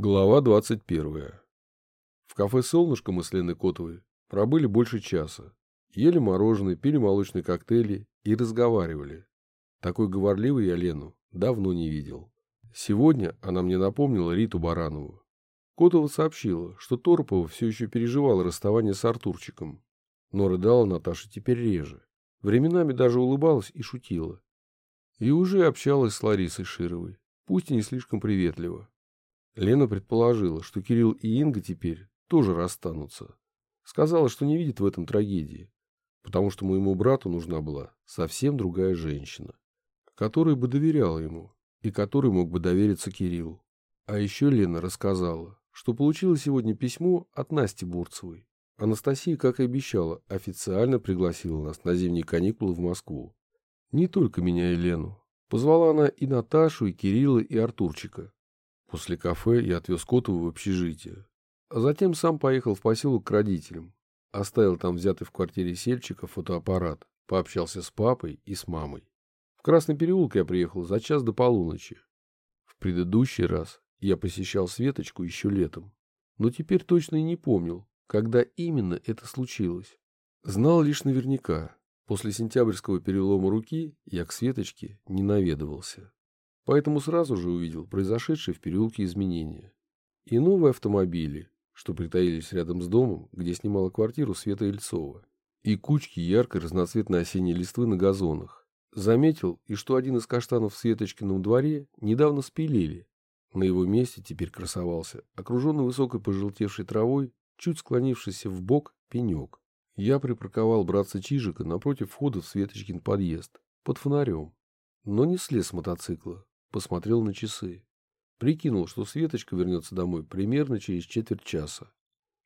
Глава 21. В кафе «Солнышко» мы с Леной Котовой пробыли больше часа. Ели мороженое, пили молочные коктейли и разговаривали. Такой говорливой я Лену давно не видел. Сегодня она мне напомнила Риту Баранову. Котова сообщила, что Торопова все еще переживала расставание с Артурчиком. Но рыдала Наташа теперь реже. Временами даже улыбалась и шутила. И уже общалась с Ларисой Шировой, пусть и не слишком приветливо. Лена предположила, что Кирилл и Инга теперь тоже расстанутся. Сказала, что не видит в этом трагедии, потому что моему брату нужна была совсем другая женщина, которая бы доверяла ему и которой мог бы довериться Кириллу. А еще Лена рассказала, что получила сегодня письмо от Насти Бурцевой. Анастасия, как и обещала, официально пригласила нас на зимние каникулы в Москву. Не только меня и Лену. Позвала она и Наташу, и Кирилла, и Артурчика. После кафе я отвез Котову в общежитие, а затем сам поехал в поселок к родителям. Оставил там взятый в квартире сельчика фотоаппарат, пообщался с папой и с мамой. В Красный переулок я приехал за час до полуночи. В предыдущий раз я посещал Светочку еще летом, но теперь точно и не помнил, когда именно это случилось. Знал лишь наверняка, после сентябрьского перелома руки я к Светочке не наведывался. Поэтому сразу же увидел произошедшие в переулке изменения. И новые автомобили, что притаились рядом с домом, где снимала квартиру Света Ильцова. И кучки яркой разноцветной осенней листвы на газонах. Заметил и что один из каштанов в Светочкином дворе недавно спилили. На его месте теперь красовался, окруженный высокой пожелтевшей травой, чуть склонившийся в бок пенек. Я припарковал братца Чижика напротив входа в Светочкин подъезд, под фонарем, но не слез с мотоцикла, посмотрел на часы. Прикинул, что Светочка вернется домой примерно через четверть часа.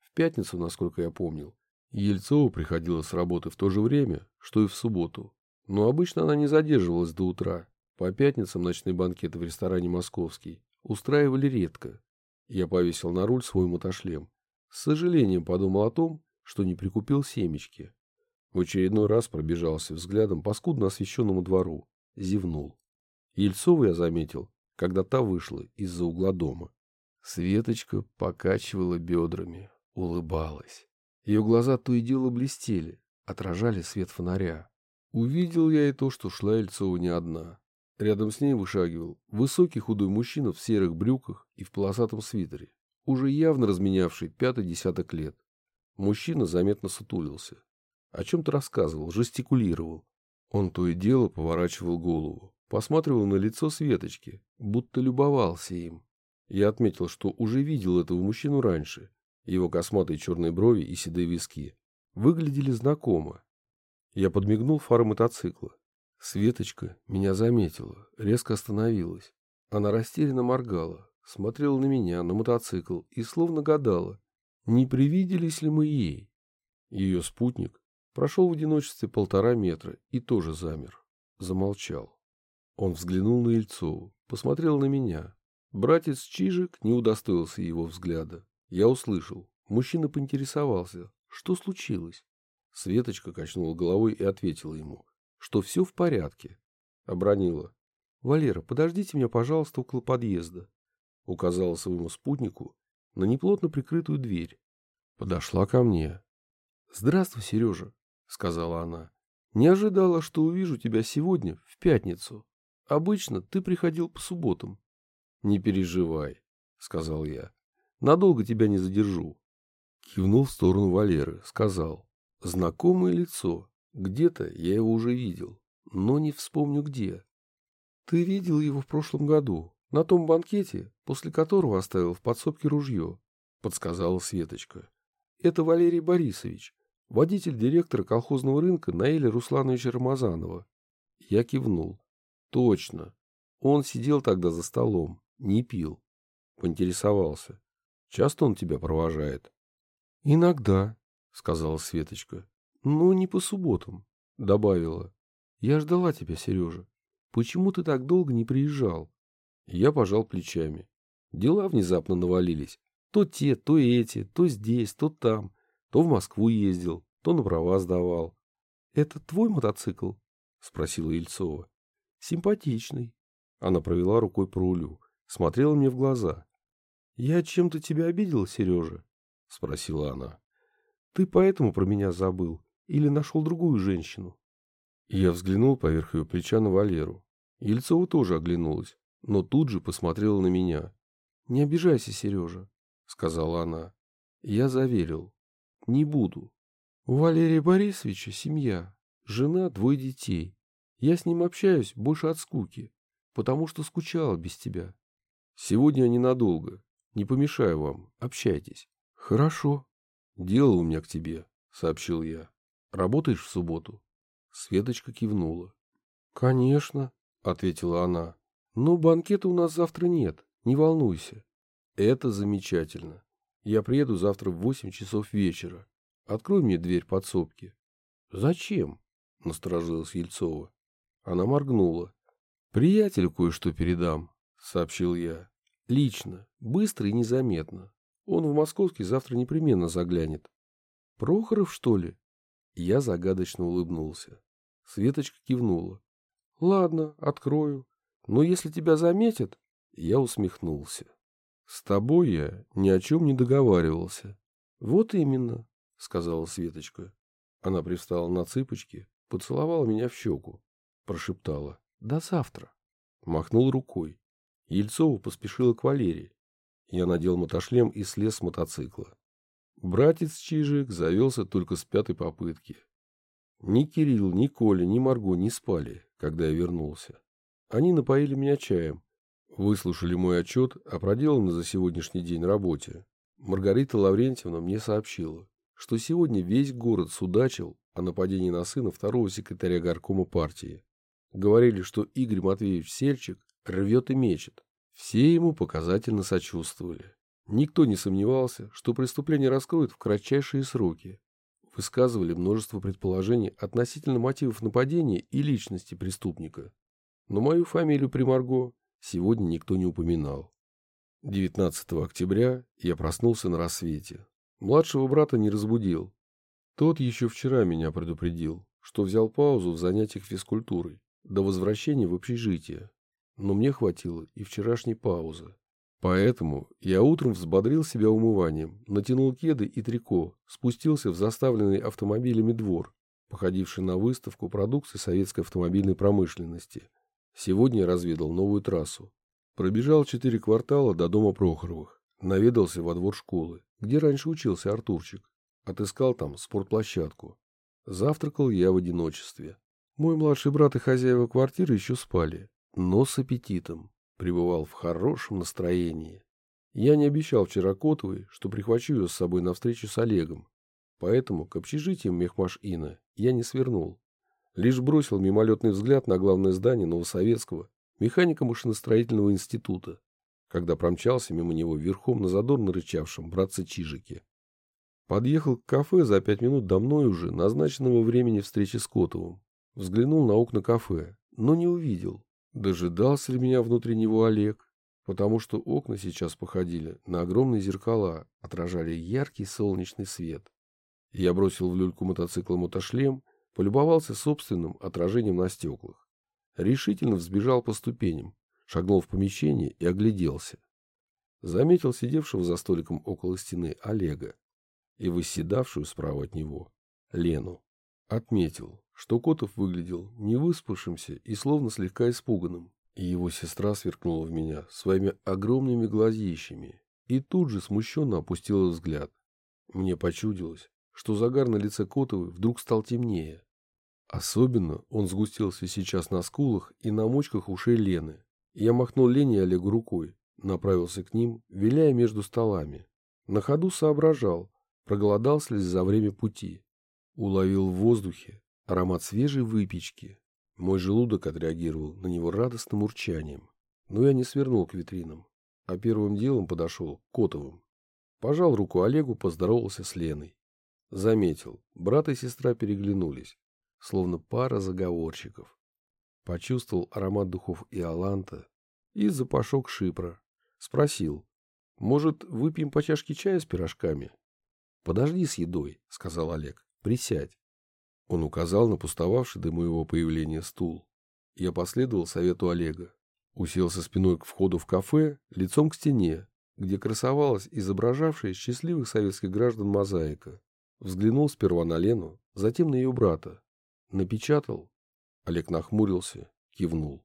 В пятницу, насколько я помнил, Ельцова приходила с работы в то же время, что и в субботу. Но обычно она не задерживалась до утра. По пятницам ночные банкеты в ресторане «Московский» устраивали редко. Я повесил на руль свой мотошлем. С сожалением подумал о том, что не прикупил семечки. В очередной раз пробежался взглядом по скудно освещенному двору. Зевнул. Ельцову я заметил, когда та вышла из-за угла дома. Светочка покачивала бедрами, улыбалась. Ее глаза то и дело блестели, отражали свет фонаря. Увидел я и то, что шла Ельцова не одна. Рядом с ней вышагивал высокий худой мужчина в серых брюках и в полосатом свитере, уже явно разменявший пятый десяток лет. Мужчина заметно сутулился. О чем-то рассказывал, жестикулировал. Он то и дело поворачивал голову, Посматривал на лицо Светочки, будто любовался им. Я отметил, что уже видел этого мужчину раньше. Его косматые черные брови и седые виски выглядели знакомо. Я подмигнул фары мотоцикла. Светочка меня заметила, резко остановилась. Она растерянно моргала, смотрела на меня, на мотоцикл и словно гадала, не привиделись ли мы ей. Ее спутник прошел в одиночестве полтора метра и тоже замер, замолчал. Он взглянул на Ильцову, посмотрел на меня. Братец Чижик не удостоился его взгляда. Я услышал. Мужчина поинтересовался, что случилось. Светочка качнула головой и ответила ему, что все в порядке. Обронила. «Валера, подождите меня, пожалуйста, около подъезда», — указала своему спутнику на неплотно прикрытую дверь. Подошла ко мне. «Здравствуй, Сережа», — сказала она. «Не ожидала, что увижу тебя сегодня, в пятницу». Обычно ты приходил по субботам. — Не переживай, — сказал я. — Надолго тебя не задержу. Кивнул в сторону Валеры, сказал. — Знакомое лицо. Где-то я его уже видел, но не вспомню где. — Ты видел его в прошлом году, на том банкете, после которого оставил в подсобке ружье, — подсказала Светочка. — Это Валерий Борисович, водитель директора колхозного рынка Наиля Руслановича Рамазанова. Я кивнул. Точно. Он сидел тогда за столом, не пил. Поинтересовался. Часто он тебя провожает? Иногда, сказала Светочка. Но не по субботам, добавила. Я ждала тебя, Сережа. Почему ты так долго не приезжал? Я пожал плечами. Дела внезапно навалились. То те, то эти, то здесь, то там. То в Москву ездил, то на права сдавал. — Это твой мотоцикл? — спросила Ильцова. Симпатичный. Она провела рукой по рулю, смотрела мне в глаза. «Я чем-то тебя обидел, Сережа?» — спросила она. «Ты поэтому про меня забыл или нашел другую женщину?» Я взглянул поверх ее плеча на Валеру. Ельцова тоже оглянулась, но тут же посмотрела на меня. «Не обижайся, Сережа», — сказала она. Я заверил. «Не буду. У Валерия Борисовича семья, жена, двое детей. Я с ним общаюсь больше от скуки, потому что скучала без тебя. Сегодня ненадолго. Не помешаю вам. Общайтесь. Хорошо. Дело у меня к тебе, сообщил я. Работаешь в субботу? Светочка кивнула. Конечно, ответила она. Но банкета у нас завтра нет. Не волнуйся. Это замечательно. Я приеду завтра в восемь часов вечера. Открой мне дверь подсобки. Зачем? Насторожилась Ельцова. Она моргнула. Приятелю кое-что передам, сообщил я. Лично, быстро и незаметно. Он в московский завтра непременно заглянет. Прохоров, что ли? Я загадочно улыбнулся. Светочка кивнула. Ладно, открою. Но если тебя заметят... Я усмехнулся. С тобой я ни о чем не договаривался. Вот именно, сказала Светочка. Она привстала на цыпочки, поцеловала меня в щеку, прошептала «До завтра». Махнул рукой. Ельцова поспешила к Валерии. Я надел мотошлем и слез с мотоцикла. Братец Чижик завелся только с пятой попытки. Ни Кирилл, ни Коля, ни Марго не спали, когда я вернулся. Они напоили меня чаем, выслушали мой отчет о проделанной за сегодняшний день работе. Маргарита Лаврентьевна мне сообщила, что сегодня весь город судачил о нападении на сына второго секретаря горкома партии. Говорили, что Игорь Матвеевич Сельчик рвет и мечет. Все ему показательно сочувствовали. Никто не сомневался, что преступление раскроют в кратчайшие сроки. Высказывали множество предположений относительно мотивов нападения и личности преступника. Но мою фамилию Примарго сегодня никто не упоминал. 19 октября я проснулся на рассвете. Младшего брата не разбудил. Тот еще вчера меня предупредил, что взял паузу в занятиях физкультурой до возвращения в общежитие но мне хватило и вчерашней паузы. Поэтому я утром взбодрил себя умыванием, натянул кеды и трико, спустился в заставленный автомобилями двор, походивший на выставку продукции советской автомобильной промышленности. Сегодня разведал новую трассу. Пробежал четыре квартала до дома Прохоровых, наведался во двор школы, где раньше учился Артурчик. Отыскал там спортплощадку. Завтракал я в одиночестве. Мой младший брат и хозяева квартиры еще спали, но с аппетитом, пребывал в хорошем настроении. Я не обещал вчера Котовой, что прихвачу ее с собой на встречу с Олегом, поэтому к общежитиям Мехмаш-Ина я не свернул. Лишь бросил мимолетный взгляд на главное здание Новосоветского механико-машиностроительного института, когда промчался мимо него верхом на задорно рычавшем братце Чижике. Подъехал к кафе за пять минут до мной уже назначенного времени встречи с Котовым. Взглянул на окна кафе, но не увидел. Дожидался ли меня внутри него Олег? Потому что окна сейчас походили на огромные зеркала, отражали яркий солнечный свет. Я бросил в люльку мотоцикла мотошлем, полюбовался собственным отражением на стеклах. Решительно взбежал по ступеням, шагнул в помещение и огляделся. Заметил сидевшего за столиком около стены Олега и восседавшую справа от него Лену. Отметил, что Котов выглядел невыспавшимся и словно слегка испуганным. И его сестра сверкнула в меня своими огромными глазищами и тут же смущенно опустила взгляд. Мне почудилось, что загар на лице Котовой вдруг стал темнее. Особенно он сгустился сейчас на скулах и на мочках ушей Лены. Я махнул Лене и Олегу рукой, направился к ним, виляя между столами. На ходу соображал, проголодался ли за время пути. Уловил в воздухе Аромат свежей выпечки. Мой желудок отреагировал на него радостным урчанием. Но я не свернул к витринам, а первым делом подошел к Котовым. Пожал руку Олегу, поздоровался с Леной. Заметил, брат и сестра переглянулись, словно пара заговорщиков. Почувствовал аромат духов Иоланта и запашок шипра. Спросил, может, выпьем по чашке чая с пирожками? Подожди с едой, сказал Олег, присядь. Он указал на пустовавший до моего появления стул. Я последовал совету Олега. Уселся спиной к входу в кафе, лицом к стене, где красовалась изображавшая счастливых советских граждан мозаика. Взглянул сперва на Лену, затем на ее брата. Напечатал. Олег нахмурился, кивнул.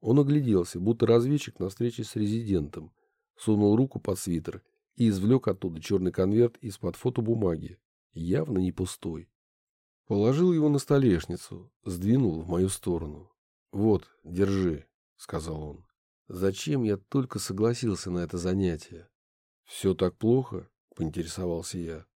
Он огляделся, будто разведчик на встрече с резидентом, сунул руку под свитер и извлек оттуда черный конверт из-под фотобумаги, явно не пустой. Положил его на столешницу, сдвинул в мою сторону. «Вот, держи», — сказал он. «Зачем я только согласился на это занятие?» «Все так плохо?» — поинтересовался я.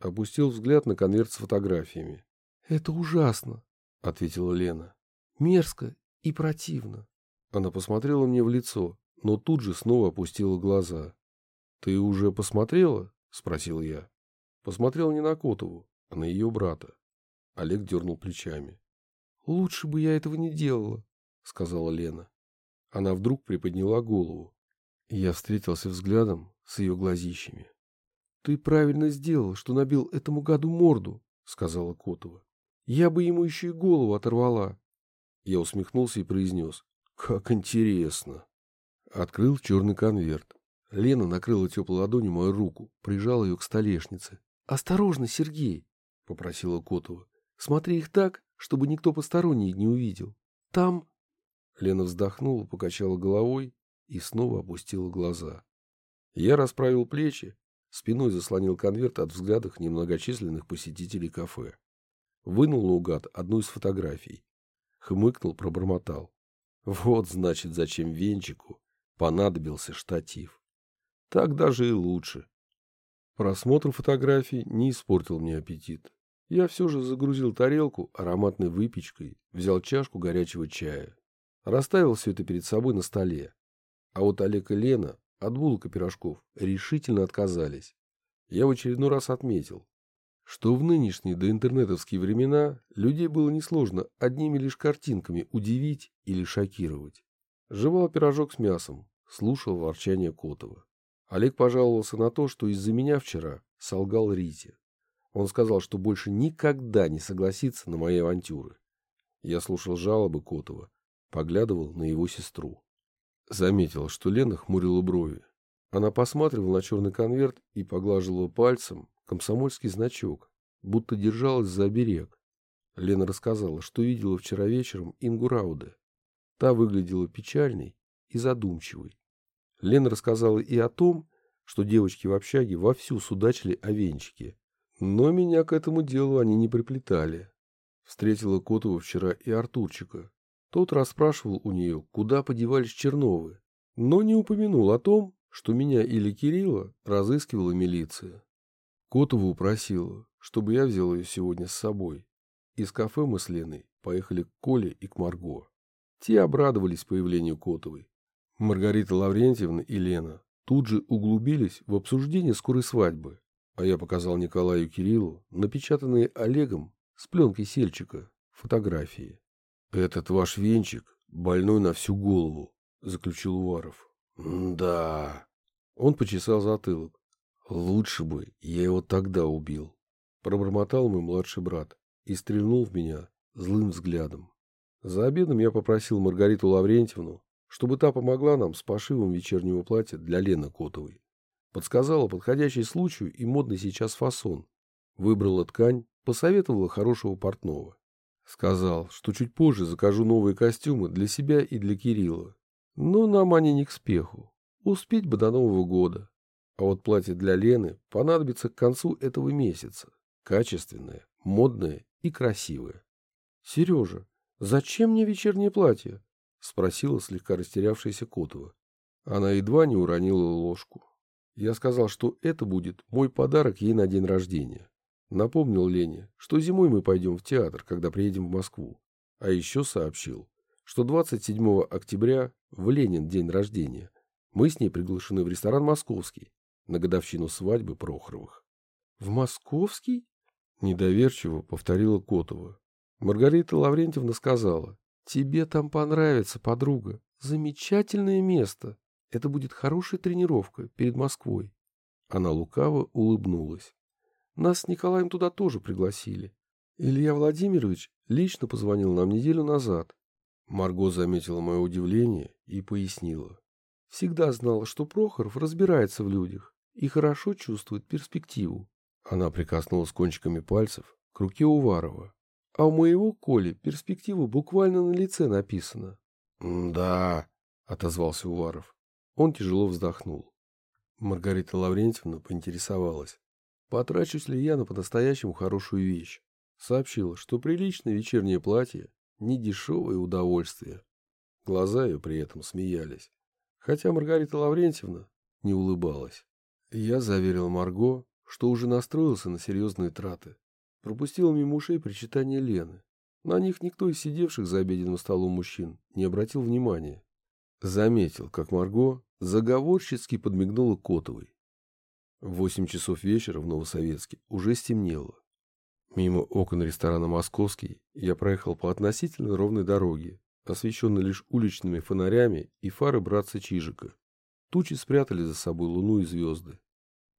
Опустил взгляд на конверт с фотографиями. «Это ужасно», — ответила Лена. «Мерзко и противно». Она посмотрела мне в лицо, но тут же снова опустила глаза. «Ты уже посмотрела?» — спросил я. Посмотрел не на Котову, а на ее брата. Олег дернул плечами. «Лучше бы я этого не делала», — сказала Лена. Она вдруг приподняла голову. Я встретился взглядом с ее глазищами. «Ты правильно сделал, что набил этому гаду морду», — сказала Котова. «Я бы ему еще и голову оторвала». Я усмехнулся и произнес. «Как интересно!» Открыл черный конверт. Лена накрыла теплой ладонью мою руку, прижала ее к столешнице. «Осторожно, Сергей!» — попросила Котова. «Смотри их так, чтобы никто посторонний не увидел. Там...» Лена вздохнула, покачала головой и снова опустила глаза. Я расправил плечи, спиной заслонил конверт от взглядов немногочисленных посетителей кафе. Вынул наугад одну из фотографий. Хмыкнул, пробормотал. Вот, значит, зачем Венчику понадобился штатив. Так даже и лучше. Просмотр фотографий не испортил мне аппетит. Я все же загрузил тарелку ароматной выпечкой, взял чашку горячего чая. Расставил все это перед собой на столе. А вот Олег и Лена от булок и пирожков решительно отказались. Я в очередной раз отметил, что в нынешние доинтернетовские времена людей было несложно одними лишь картинками удивить или шокировать. Жевал пирожок с мясом, слушал ворчание Котова. Олег пожаловался на то, что из-за меня вчера солгал Рите. Он сказал, что больше никогда не согласится на мои авантюры. Я слушал жалобы Котова, поглядывал на его сестру. Заметил, что Лена хмурила брови. Она посматривала на черный конверт и поглаживала пальцем комсомольский значок, будто держалась за оберег. Лена рассказала, что видела вчера вечером Ингу Рауде. Та выглядела печальной и задумчивой. Лена рассказала и о том, что девочки в общаге вовсю судачили о венчике. Но меня к этому делу они не приплетали. Встретила Котова вчера и Артурчика. Тот расспрашивал у нее, куда подевались Черновы, но не упомянул о том, что меня или Кирилла разыскивала милиция. Котова упросила, чтобы я взял ее сегодня с собой. Из кафе мы с Леной поехали к Коле и к Марго. Те обрадовались появлению Котовой. Маргарита Лаврентьевна и Лена тут же углубились в обсуждение скорой свадьбы, а я показал Николаю Кириллу напечатанные Олегом с пленкой сельчика фотографии. «Этот ваш венчик больной на всю голову», — заключил Уваров. «Да». Он почесал затылок. Лучше бы я его тогда убил. Пробормотал мой младший брат и стрельнул в меня злым взглядом. За обедом я попросил Маргариту Лаврентьевну, чтобы та помогла нам с пошивом вечернего платья для Лены Котовой. Подсказала подходящий случаю и модный сейчас фасон. Выбрала ткань, посоветовала хорошего портного. Сказал, что чуть позже закажу новые костюмы для себя и для Кирилла. Но нам они не к спеху. Успеть бы до Нового года. А вот платье для Лены понадобится к концу этого месяца. Качественное, модное и красивое. — Сережа, зачем мне вечернее платье? — спросила слегка растерявшаяся Котова. Она едва не уронила ложку. Я сказал, что это будет мой подарок ей на день рождения. Напомнил Лене, что зимой мы пойдем в театр, когда приедем в Москву. А еще сообщил, что 27 октября, в Ленин день рождения, мы с ней приглашены в ресторан «Московский», на годовщину свадьбы Прохоровых. — В Московский? — недоверчиво повторила Котова. Маргарита Лаврентьевна сказала, — Тебе там понравится, подруга. Замечательное место. Это будет хорошая тренировка перед Москвой. Она лукаво улыбнулась. Нас с Николаем туда тоже пригласили. Илья Владимирович лично позвонил нам неделю назад. Марго заметила мое удивление и пояснила. Всегда знала, что Прохоров разбирается в людях и хорошо чувствует перспективу. Она прикоснулась кончиками пальцев к руке Уварова. А у моего Коли перспектива буквально на лице написана. «Да», — отозвался Уваров. Он тяжело вздохнул. Маргарита Лаврентьевна поинтересовалась, потрачусь ли я на по-настоящему хорошую вещь. Сообщила, что приличное вечернее платье — не дешевое удовольствие. Глаза ее при этом смеялись. Хотя Маргарита Лаврентьевна не улыбалась. Я заверил Марго, что уже настроился на серьезные траты. Пропустил мимо ушей причитания Лены. На них никто из сидевших за обеденным столом мужчин не обратил внимания. Заметил, как Марго заговорщицки подмигнула Котовой. В восемь часов вечера в Новосоветске уже стемнело. Мимо окон ресторана «Московский» я проехал по относительно ровной дороге, освещенной лишь уличными фонарями и фары братца Чижика. Тучи спрятали за собой луну и звезды.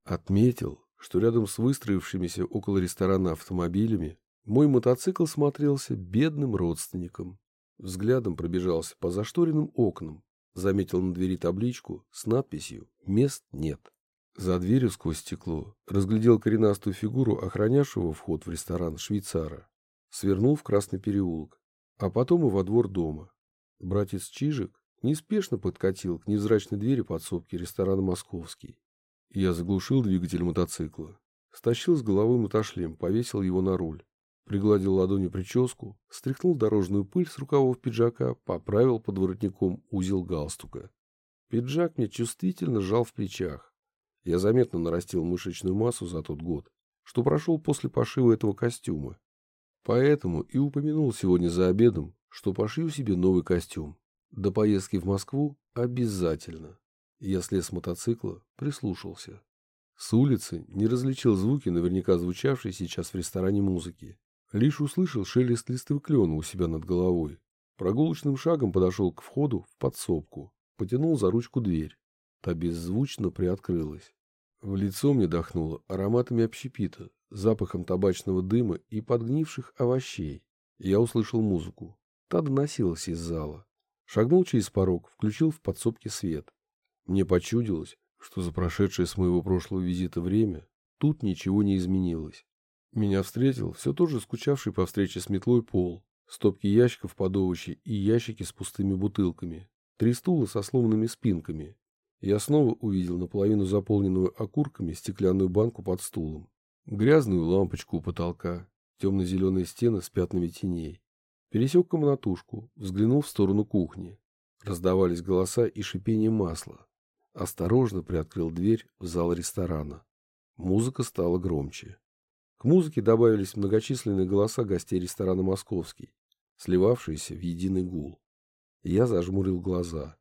Отметил, что рядом с выстроившимися около ресторана автомобилями мой мотоцикл смотрелся бедным родственником. Взглядом пробежался по зашторенным окнам, заметил на двери табличку с надписью «Мест нет». За дверью сквозь стекло разглядел коренастую фигуру охранявшего вход в ресторан швейцара. Свернул в Красный переулок, а потом и во двор дома. Братец Чижик неспешно подкатил к невзрачной двери подсобки ресторана «Московский». Я заглушил двигатель мотоцикла, стащил с головы мотошлем, повесил его на руль, пригладил ладонью прическу, стряхнул дорожную пыль с рукавов пиджака, поправил под воротником узел галстука. Пиджак мне чувствительно жал в плечах. Я заметно нарастил мышечную массу за тот год, что прошел после пошива этого костюма. Поэтому и упомянул сегодня за обедом, что пошью себе новый костюм. До поездки в Москву обязательно. Я слез с мотоцикла, прислушался. С улицы не различил звуки, наверняка звучавшие сейчас в ресторане музыки. Лишь услышал шелест листвы клена у себя над головой. Прогулочным шагом подошел к входу в подсобку, потянул за ручку дверь. Та беззвучно приоткрылась. В лицо мне дохнуло ароматами общепита, запахом табачного дыма и подгнивших овощей. Я услышал музыку. Та доносилась из зала. Шагнул через порог, включил в подсобке свет. Мне почудилось, что за прошедшее с моего прошлого визита время тут ничего не изменилось. Меня встретил все тот же скучавший по встрече с метлой пол, стопки ящиков под овощи и ящики с пустыми бутылками, три стула со сломанными спинками. Я снова увидел наполовину заполненную окурками стеклянную банку под стулом, грязную лампочку у потолка, темно-зеленые стены с пятнами теней. Пересек комнатушку, взглянул в сторону кухни. Раздавались голоса и шипение масла. Осторожно приоткрыл дверь в зал ресторана. Музыка стала громче. К музыке добавились многочисленные голоса гостей ресторана «Московский», сливавшиеся в единый гул. Я зажмурил глаза.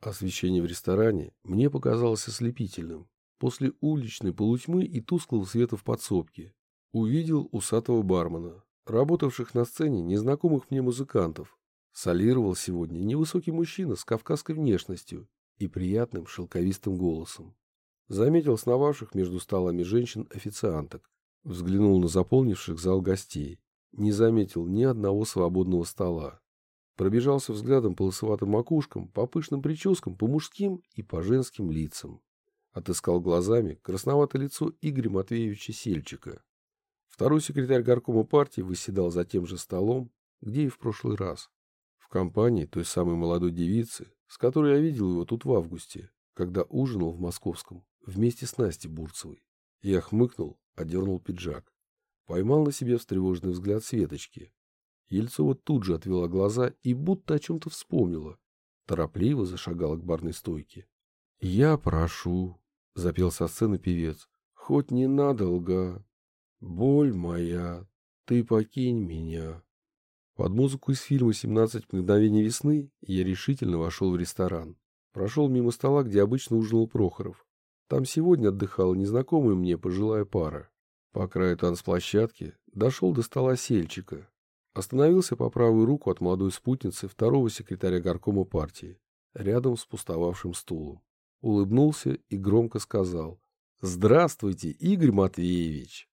Освещение в ресторане мне показалось ослепительным. После уличной полутьмы и тусклого света в подсобке увидел усатого бармена, работавших на сцене незнакомых мне музыкантов. Солировал сегодня невысокий мужчина с кавказской внешностью и приятным шелковистым голосом. Заметил сновавших между столами женщин-официанток. Взглянул на заполнивших зал гостей. Не заметил ни одного свободного стола. Пробежался взглядом по лысоватым макушкам, по пышным прическам, по мужским и по женским лицам. Отыскал глазами красноватое лицо Игоря Матвеевича Сельчика. Второй секретарь горкома партии выседал за тем же столом, где и в прошлый раз. В компании той самой молодой девицы, с которой я видел его тут в августе, когда ужинал в Московском вместе с Настей Бурцевой. Я хмыкнул, одернул пиджак. Поймал на себе встревоженный взгляд Светочки. Ельцова тут же отвела глаза и будто о чем-то вспомнила. Торопливо зашагала к барной стойке. «Я прошу», — запел со сцены певец, — «хоть ненадолго. Боль моя, ты покинь меня». Под музыку из фильма «17 мгновений весны» я решительно вошел в ресторан. Прошел мимо стола, где обычно ужинал Прохоров. Там сегодня отдыхала незнакомая мне пожилая пара. По краю танцплощадки дошел до стола сельчика. Остановился по правую руку от молодой спутницы второго секретаря горкома партии, рядом с пустовавшим стулом. Улыбнулся и громко сказал «Здравствуйте, Игорь Матвеевич!»